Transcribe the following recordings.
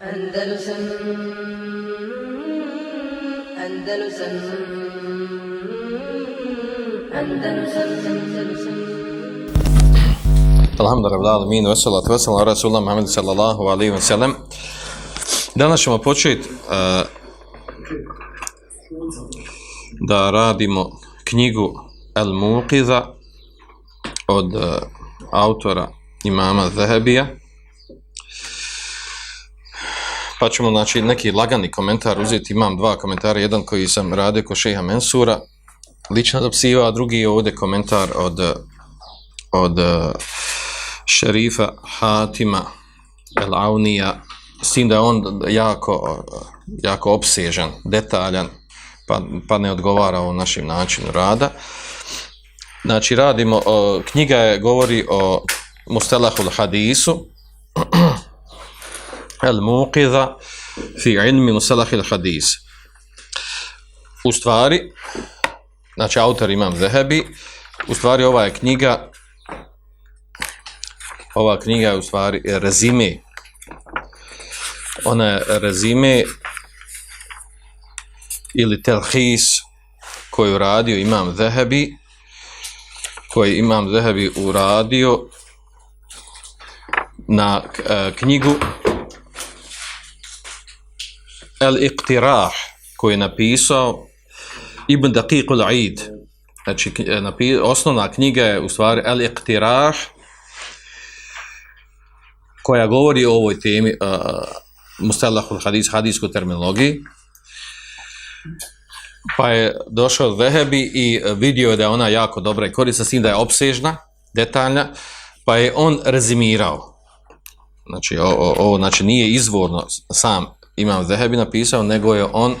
Andalusam Andalusam Andalusam Andalusam Alhamdulillah, min, veselat, ala Rasulullah Muhammed sallallahu alaihi wa sallam. Danas ćemo početi uh, eh, da radimo knjigu El Muqiza od uh, autora imama Zahebija. Pa ćemo znači, neki lagani komentar uzeti. Imam dva komentara, jedan koji sam radio kod šeha Mensura, lično zapsiva, a drugi je ovdje komentar od, od eh, šerifa Hatima El Aunija, s tim da je on jako, jako obsežan, detaljan, pa, pa ne odgovara o našem načinu rada. Znači, radimo, o, knjiga je, govori o Mustelahul Hadisu, al-muqiza fi ilmi Mustelahul Hadis. U stvari, znači, autor imam Zehebi, u stvari ova je knjiga ova knjiga je u stvari rezime. Ona je rezime ili telhis koju radio imam Zehebi, koji imam Zehebi uradio na eh, knjigu El Iqtirah koji je napisao Ibn Daqiq al-Aid. Znači, e, napi, osnovna knjiga je u stvari El Iqtirah koja govori o ovoj temi uh, mustalahul hadis, hadijskoj terminologiji. Pa je došao Vehebi i vidio da je ona jako dobra i korista s tim da je obsežna, detaljna, pa je on rezimirao. Znači, ovo znači, nije izvorno sam imam Zehebi napisao, nego je on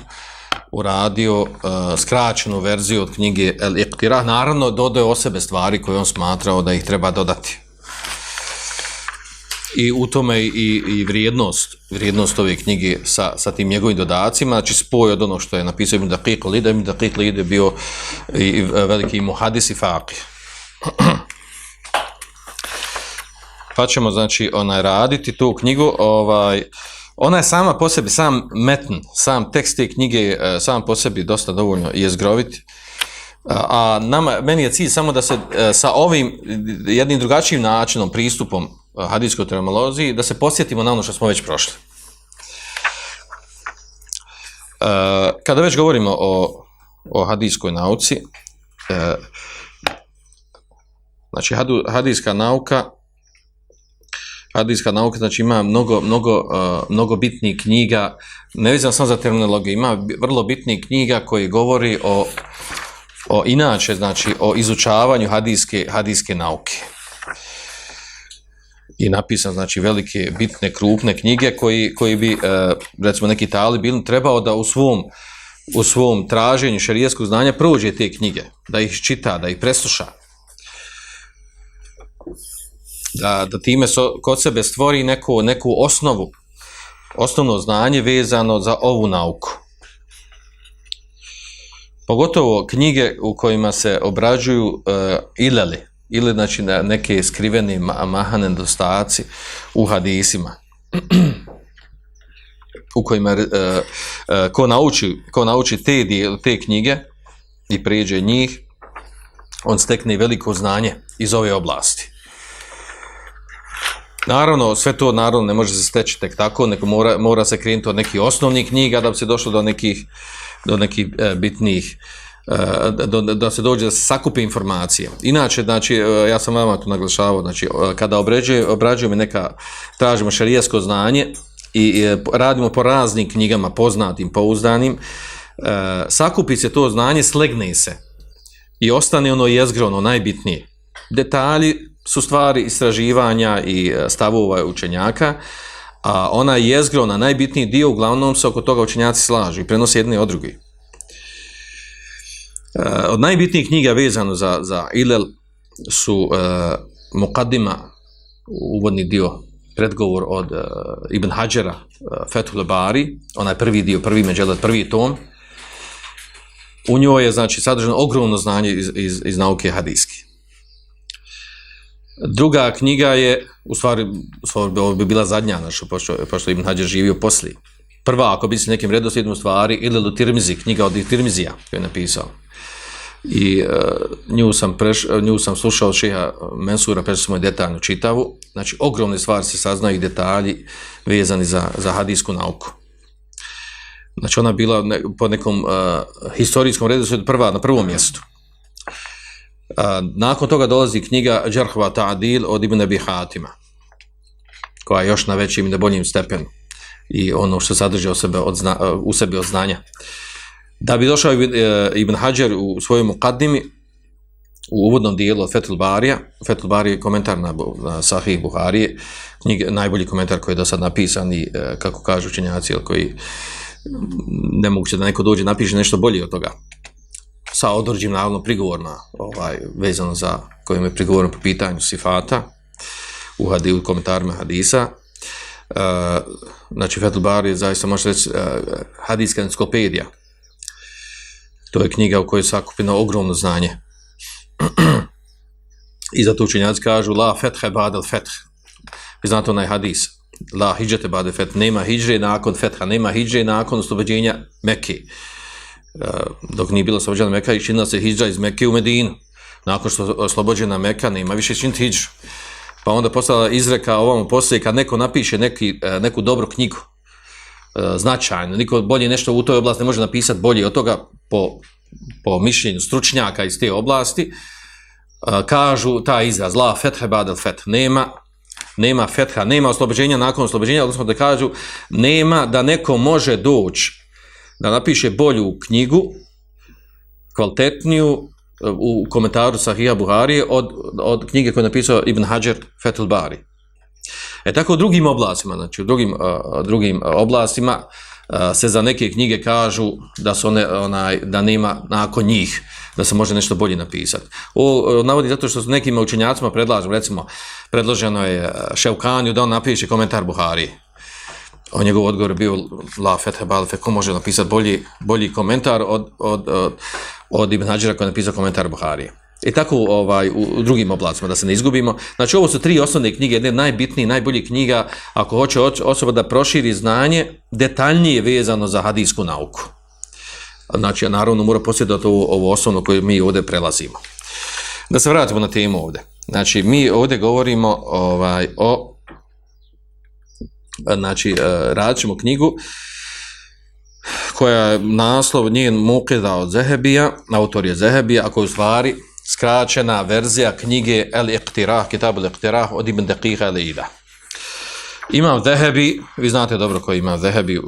uradio uh, skraćenu verziju od knjige El Iqtirah. Naravno, dodaje o sebe stvari koje on smatrao da ih treba dodati i u tome i, i vrijednost, vrijednost ove knjige sa, sa tim njegovim dodacima, znači spoj od ono što je napisao Ibn Daqiq Lida, Ibn Daqiq Lida je bio i, i veliki muhadis i faqih. pa ćemo znači onaj raditi tu knjigu, ovaj, ona je sama po sebi, sam metn, sam tekst te knjige, e, sam po sebi dosta dovoljno je zgrovit. E, a nama, meni je cilj samo da se e, sa ovim jednim drugačijim načinom, pristupom hadijskoj terminologiji, da se posjetimo na ono što smo već prošli. Kada već govorimo o, o hadijskoj nauci, znači hadijska nauka, hadijska nauka znači ima mnogo, mnogo, uh, mnogo bitnih knjiga, ne vidim samo za terminologiju, ima vrlo bitnih knjiga koji govori o, o inače, znači o izučavanju hadijske, hadijske nauke. I napisan znači velike bitne krupne knjige koji koji bi uh, recimo neki tali bil trebao da u svom u svom traženju šarijeskog znanja prođe te knjige da ih čita da ih presluša da da time so, kod sebe stvori neku neku osnovu osnovno znanje vezano za ovu nauku. Pogotovo knjige u kojima se obrađuju eh, uh, ilali ili znači na neke skrivene mahane dostaci u hadisima u kojima uh, uh, ko nauči ko nauči te te knjige i pređe njih on stekne veliko znanje iz ove oblasti. Naravno, sve to naravno ne može se steći tek tako, nego mora, mora se krenuti od nekih osnovnih knjiga da bi se došlo do nekih, do nekih e, bitnih Eh, da, da se dođe da se sakupi informacije. Inače, znači, e, ja sam vama tu naglašavao, znači, e, kada obrađuje, obrađujemo neka, tražimo šarijasko znanje i, e, i radimo po raznim knjigama, poznatim, pouzdanim, sakupi se to znanje, slegne se i ostane ono jezgro, ono najbitnije. Detalji su stvari istraživanja i e, stavova učenjaka, a ona jezgro, na najbitniji dio, uglavnom se oko toga učenjaci slažu i prenose jedne od drugih. E, od najbitnijih knjiga vezano za, za Ilel su uh, Muqaddima, uvodni dio, predgovor od uh, Ibn Hajjara, uh, Fethul Bari, onaj prvi dio, prvi međelat, prvi tom. U njoj je znači sadržano ogromno znanje iz, iz, iz nauke hadijske. Druga knjiga je, u stvari, u stvari ovo bi bila zadnja, znači, pošto, pošto Ibn Hađar živio poslije. Prva, ako bi se nekim redoslijedom stvari, ili do Tirmizi, knjiga od Tirmizija, koju je napisao. I uh, nju, sam preš, nju sam slušao od šeha Mensura, prešao sam je detaljnu čitavu. Znači, ogromne stvari se saznaju i detalji vezani za, za hadijsku nauku. Znači, ona bila ne, po nekom uh, historijskom redu, prva, na prvom mjestu. A, nakon toga dolazi knjiga Džarhova Ta'adil od Ibn Abi Hatima, koja je još na većim i na boljim stepenu i ono što sadrži u, sebe od zna, e, u sebi od znanja. Da bi došao Ibn, e, Ibn Hajar u svojom ukadnimi, u uvodnom dijelu od Fethul Barija, Fethul Barija je komentar na, na Sahih Buharije, knjige, najbolji komentar koji je do sad napisan i e, kako kažu učenjaci, koji ne mogu da neko dođe napiše nešto bolje od toga sa određim naravno prigovorima ovaj, vezano za kojim je prigovorno po pitanju sifata u, hadi, u komentarima hadisa. Uh, znači, Fethul Bar je zaista, može reći, uh, hadijska enciklopedija. To je knjiga u kojoj je sakupino ogromno znanje. I zato učenjaci kažu, la fethe badel feth. Vi znate onaj hadis, la hijđete badel feth. nema hijđe nakon fetha, nema hijđe nakon oslobođenja Mekke. Eh, dok nije bilo oslobođena Meka činila se hijđa iz Mekke u Medinu. Nakon što je oslobođena Meka nema više činiti hijđu. Pa onda postala izreka ovom poslije kad neko napiše neki, eh, neku dobru knjigu, eh, značajno, niko bolje nešto u toj oblasti ne može napisati bolje od toga po, po mišljenju stručnjaka iz te oblasti, kažu ta izraz, la fethe badel feth, nema, nema fetha, nema oslobođenja nakon oslobođenja, odnosno da kažu, nema da neko može doći da napiše bolju knjigu, kvalitetniju, eh, u komentaru Sahija Buhari od, od knjige koje je napisao Ibn Hajar Fethul Bari. E tako u drugim oblastima, znači u drugim, uh, drugim oblastima uh, se za neke knjige kažu da su one, onaj, da nema nakon njih, da se može nešto bolje napisati. O, navodi zato što su nekim učenjacima predlažu, recimo, predloženo je Ševkanju da on napiše komentar Buhari on njegov odgovor bio la fethe balfe, ko može napisati bolji, bolji komentar od, od, od, od Ibn Hađira koji je napisao komentar Buharije. I tako ovaj, u, u drugim oblacima, da se ne izgubimo. Znači, ovo su tri osnovne knjige, jedne najbitnije, najbolje knjiga, ako hoće osoba da proširi znanje, detaljnije vezano za hadijsku nauku. Znači, naravno, mora posjedati ovo, ovo osnovno koje mi ovdje prelazimo. Da se vratimo na temu ovdje. Znači, mi ovdje govorimo ovaj, o E, znači, e, radit ćemo knjigu koja je naslov njen Mukida od Zehebija, autor je Zehebija, ako je u stvari skraćena verzija knjige El Iqtirah, Kitab El Iqtirah od Ibn Deqiha El Ida. Imam Zehebi, vi znate dobro koji ima Zehebi, e,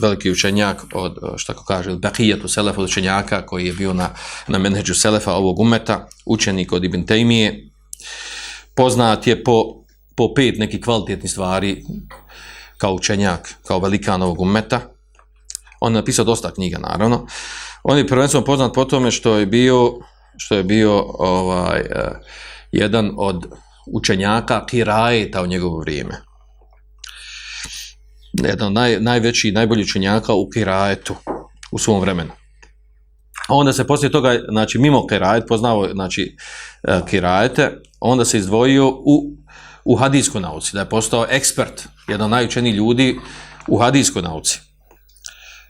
veliki učenjak od, e, šta ko kaže, Bekijetu Selefa učenjaka koji je bio na, na menheđu Selefa ovog umeta, učenik od Ibn Tejmije, poznat je po, po pet nekih kvalitetnih stvari kao učenjak, kao velikan ovog umeta. On je napisao dosta knjiga, naravno. On je prvenstveno poznat po tome što je bio, što je bio ovaj, e, jedan od učenjaka Kirajeta u njegovo vrijeme. Jedan od naj, najveći i najbolji učenjaka u Kirajetu u svom vremenu. Onda se poslije toga, znači mimo Kirajet, poznao znači, e, Kirajete, onda se izdvojio u u hadijskoj nauci, da je postao ekspert, jedan najučeniji ljudi u hadijskoj nauci.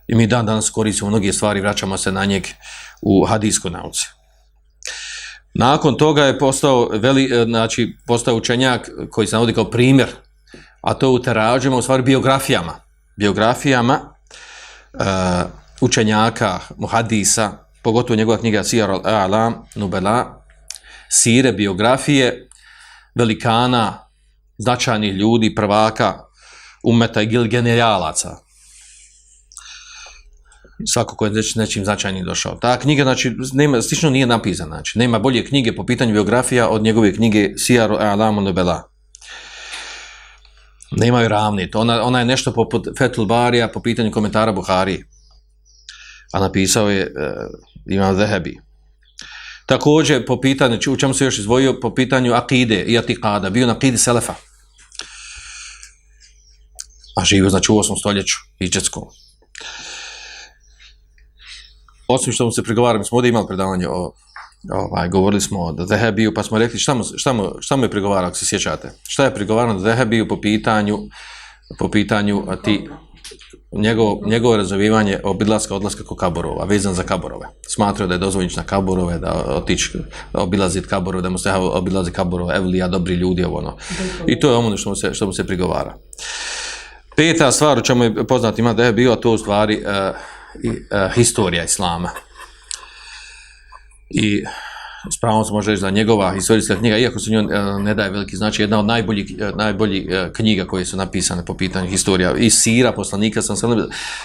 I mi dan danas koristimo mnoge stvari, vraćamo se na njeg u hadijskoj nauci. Nakon toga je postao, veli, e, znači, postao učenjak koji se navodi kao primjer, a to u terađima, u stvari biografijama. Biografijama uh, učenjaka, muhadisa, pogotovo njegova knjiga Sijar al-A'lam, Nubela, sire, biografije, velikana, značajnih ljudi, prvaka, umeta i generalaca. Svako ko je nečim značajnim došao. Ta knjiga, znači, nema, slično nije napisana. Znači, nema bolje knjige po pitanju biografija od njegove knjige Sijaru Alamu Nobela. Nema ravni. To Ona, ona je nešto poput Fetul Barija po pitanju komentara Buhari. A napisao je uh, Imam Zehebi. Također, po pitanju, u čemu se još izvojio, po pitanju akide i atikada, bio na akidi Selefa a živio znači u 8. stoljeću Iđetskom. Osim što mu se pregovara, mi smo ovdje imali predavanje o, ovaj, govorili smo o Dehebiju, pa smo rekli šta mu, šta mu, šta mu je prigovarao, ako se sjećate? Šta je prigovarano Dehebiju po pitanju, po pitanju a, ti, njegovo, njegovo razovivanje obilaska odlaska kod kaborova, vezan za kaborove. Smatrao da je dozvoljnič na kaborove, da otići, obilazit kaborove, da mu se obilazi kaborove, evlija, dobri ljudi, ovo ono. I to je ono što mu se, što mu se prigovara. Peta stvar u čemu je poznat ima da je bio to u stvari uh, i, uh, historija islama. I s pravom se može reći da njegova historijska knjiga, iako se njoj e, ne daje veliki značaj, jedna od najboljih, e, najboljih e, knjiga koje su napisane po pitanju historija i sira poslanika sam se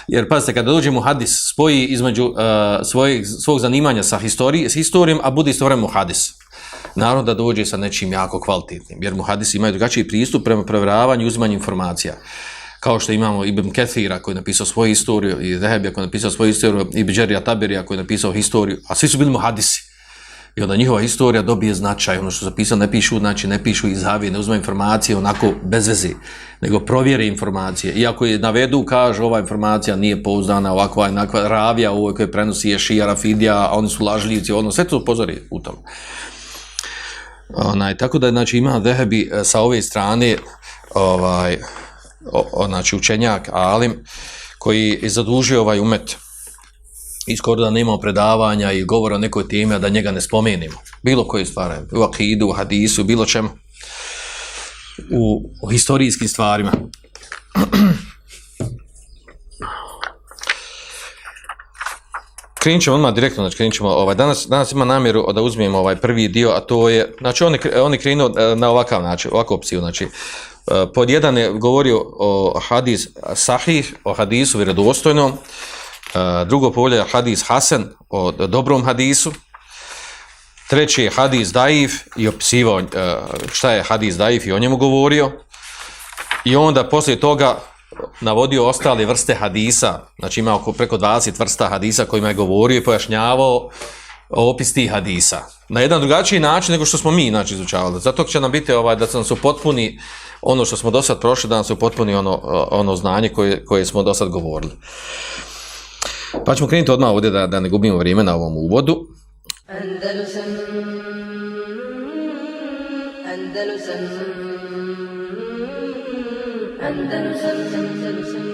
jer pazite kada dođemo hadis spoji između uh, svojeg, svog zanimanja sa historij, s historijom a bude istovremeno hadis. Naravno da dođe sa nečim jako kvalitetnim jer mu hadisi imaju drugačiji pristup prema prevravanju i uzimanju informacija. Kao što imamo Ibn Kethira koji je napisao svoju istoriju i Zehebija koji je napisao svoju istoriju i Bidžerija Tabirija koji je napisao historiju, a svi su bili muhadisi. I onda njihova historija dobije značaj, ono što zapisao ne pišu, znači ne pišu iz zavije, ne uzme informacije onako bez veze, nego provjere informacije. Iako je navedu, kaže ova informacija nije pouzdana, ovakva, onakva, ravija ovo koje prenosi je šija, rafidija, a oni su lažljivci, ono, sve to upozori u tom. Onaj, tako da znači, ima Dehebi e, sa ove strane ovaj, o, o, znači učenjak Alim koji je zadužio ovaj umet i skoro da nema predavanja i govora o nekoj temi, da njega ne spomenimo. Bilo koje stvari, u akidu, u hadisu, bilo čemu. U, u historijskim stvarima. Krenut ćemo odmah direktno, znači krenut ćemo, ovaj, danas, danas ima namjeru da uzmemo ovaj prvi dio, a to je, znači oni, oni krenuo e, na ovakav način, ovakvu opciju, znači, e, pod jedan je govorio o hadis sahih, o hadisu vjerodostojnom, Eh, drugo polje je hadis hasan, o dobrom hadisu, treći je hadis daif i opisivao eh, šta je hadis daif i o njemu govorio, i onda poslije toga navodio ostale vrste hadisa, znači ima oko preko 20 vrsta hadisa kojima je govorio i pojašnjavao opis tih hadisa. Na jedan drugačiji način nego što smo mi znači, izučavali. Zato će nam biti ovaj, da se nam se potpuni ono što smo do sad prošli, da nam se potpuni ono, eh, ono znanje koje, koje smo do sad govorili. Pa ćemo krenuti odmah ovdje da, da ne gubimo vrijeme na ovom uvodu. Andalusam, Andalusam, Andalusam, Andalusam, Andalusam.